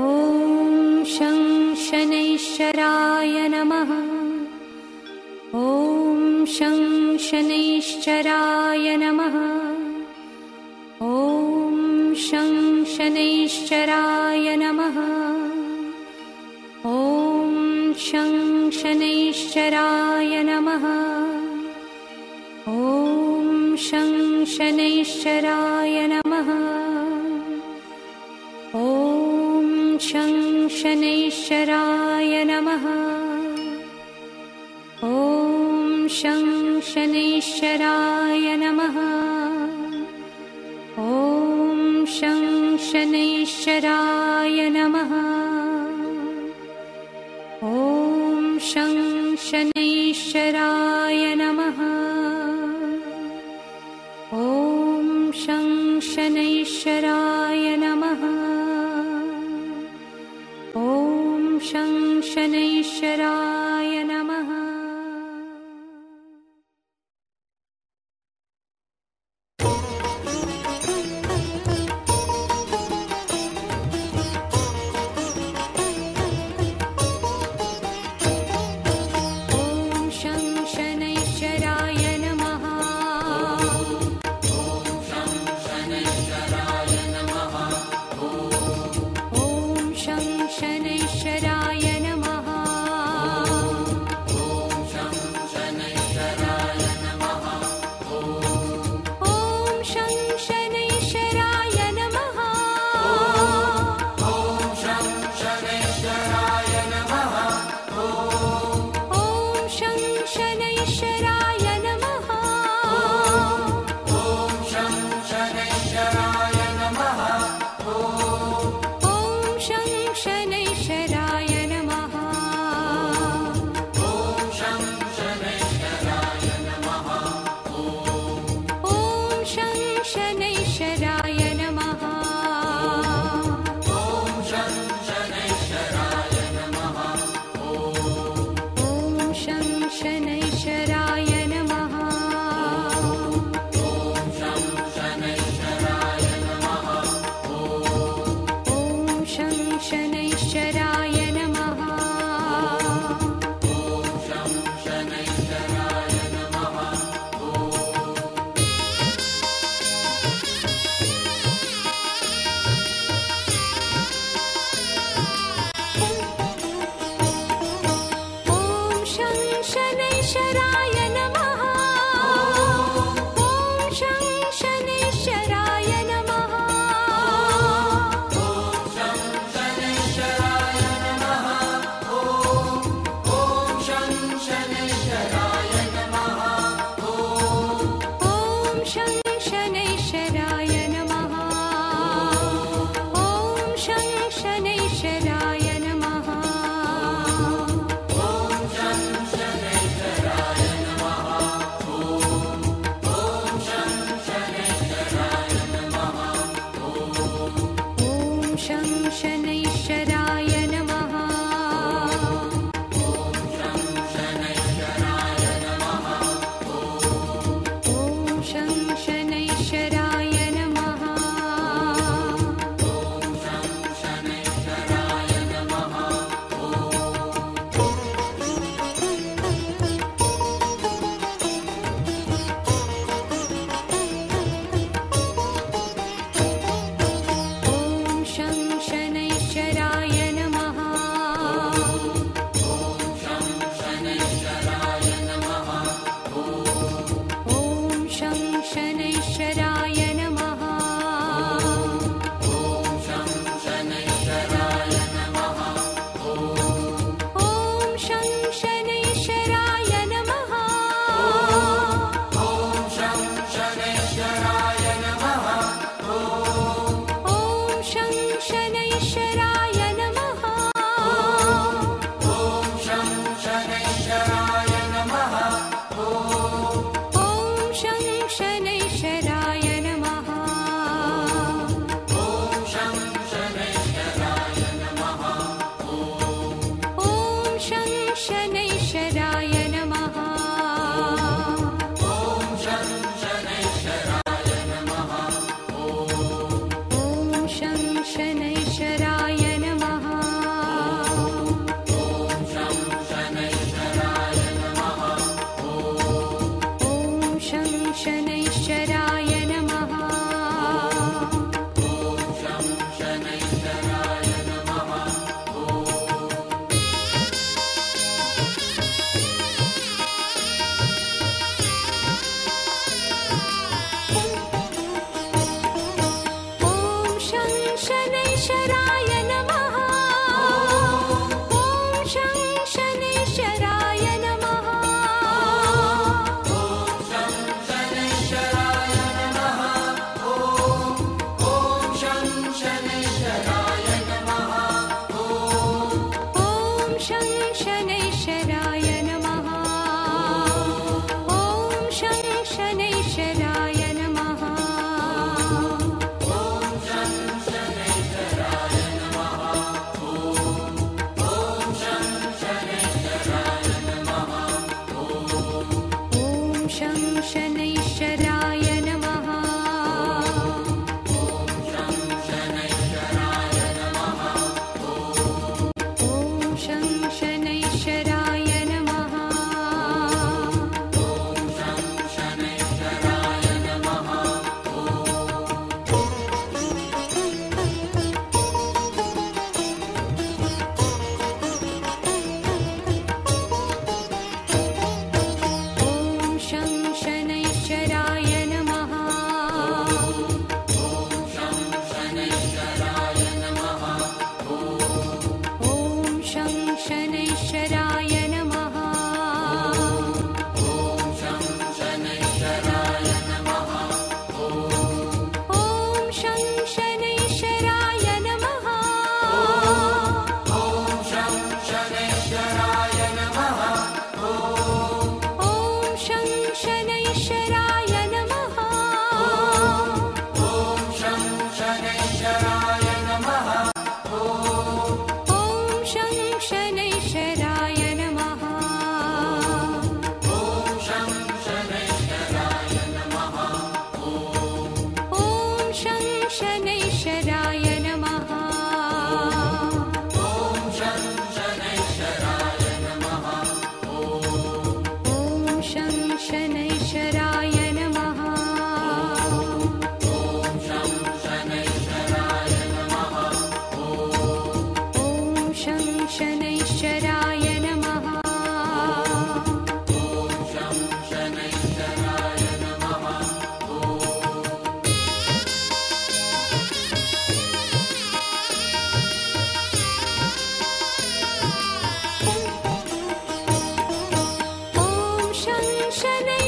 ॐ शं शनैश्चराय नमः। ॐ शं शनैश्चराय नमः। ॐ शं शनैश्चराय नमः। ॐ शं शनैश्चराय नमः। ॐ शं शनैश्चराय ॐ शं शनैश्चराय नमः। ॐ शं शनैश्चराय नमः। ॐ शं शनैश्चराय नमः। ॐ शं शनैश्चराय Shara.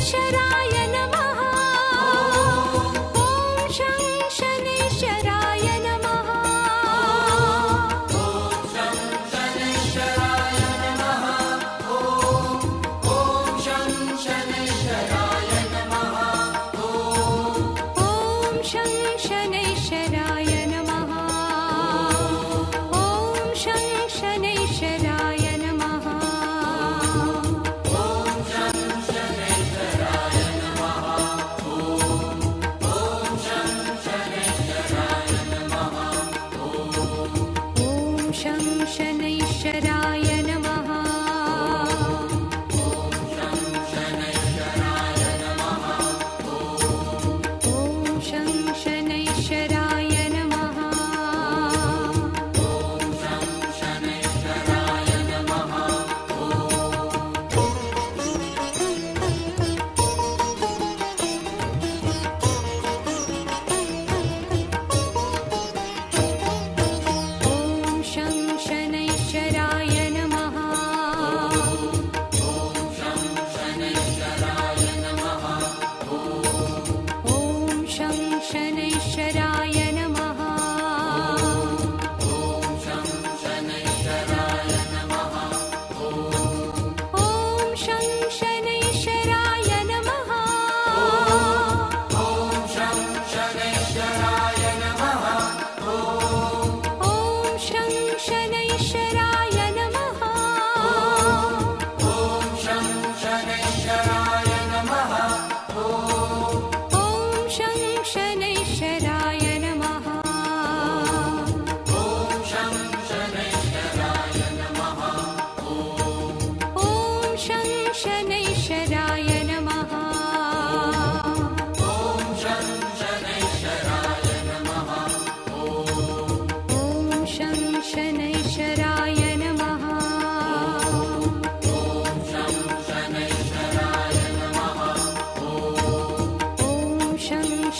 should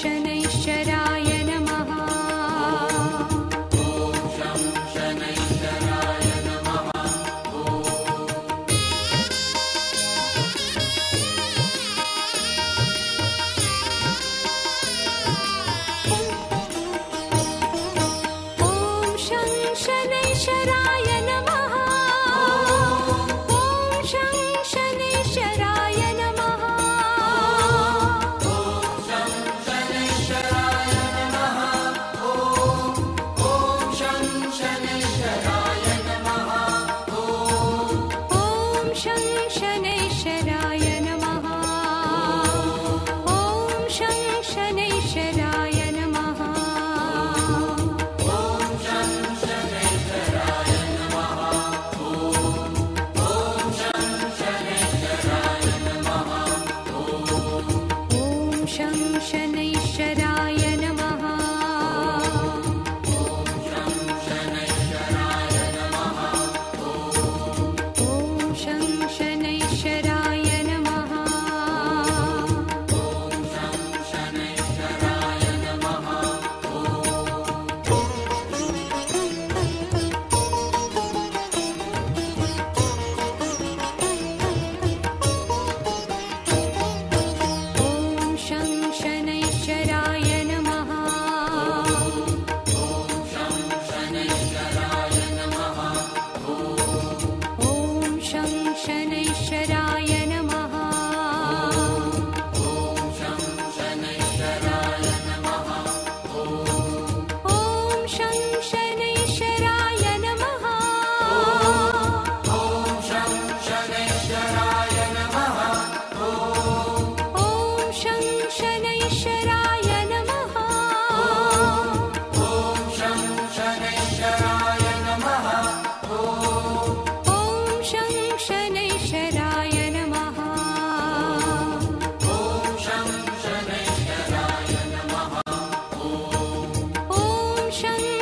शनैश्वर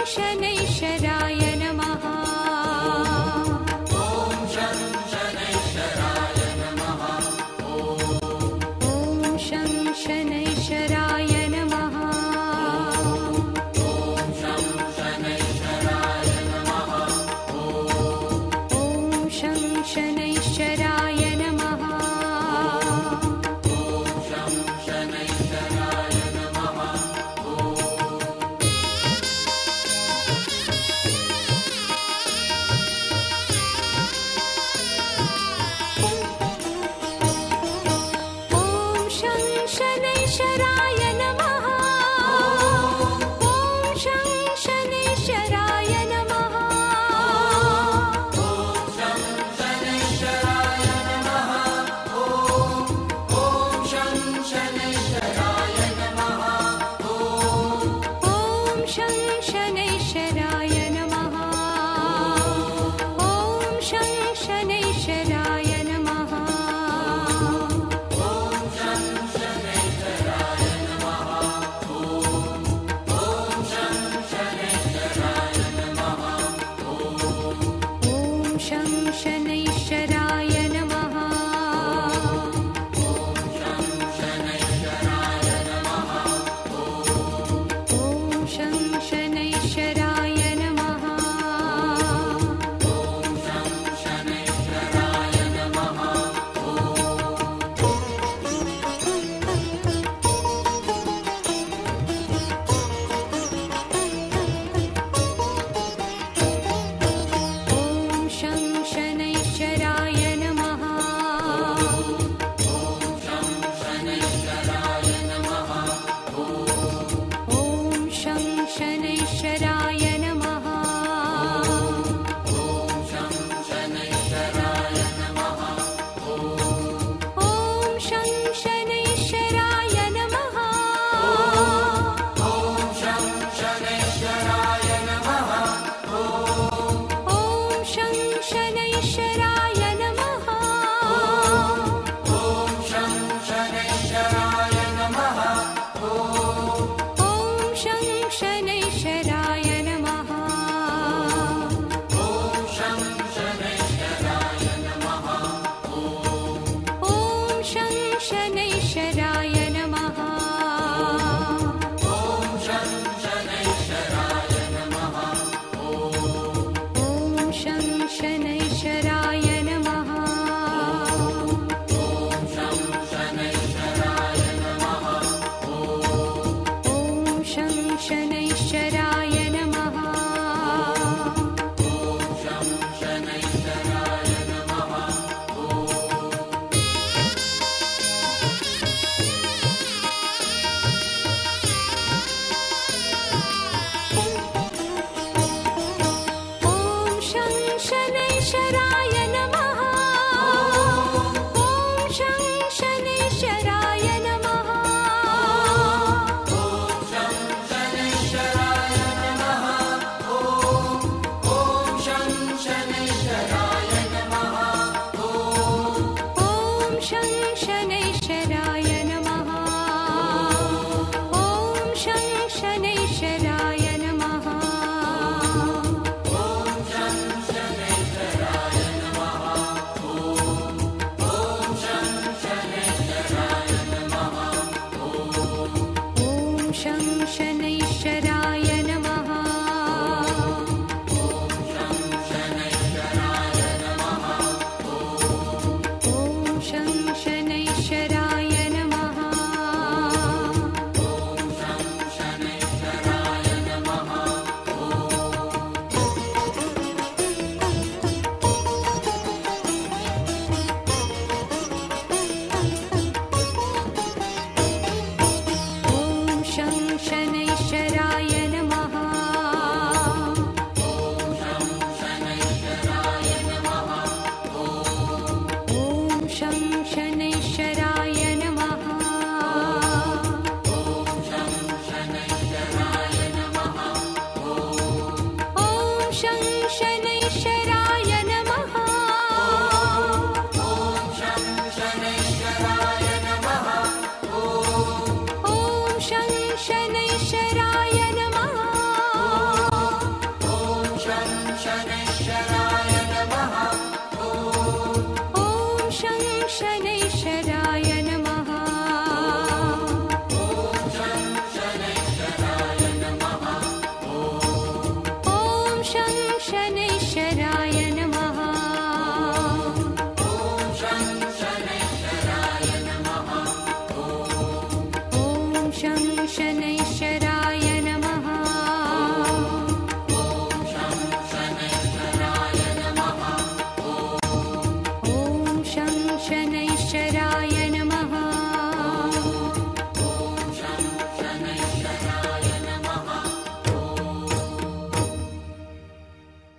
श शनैष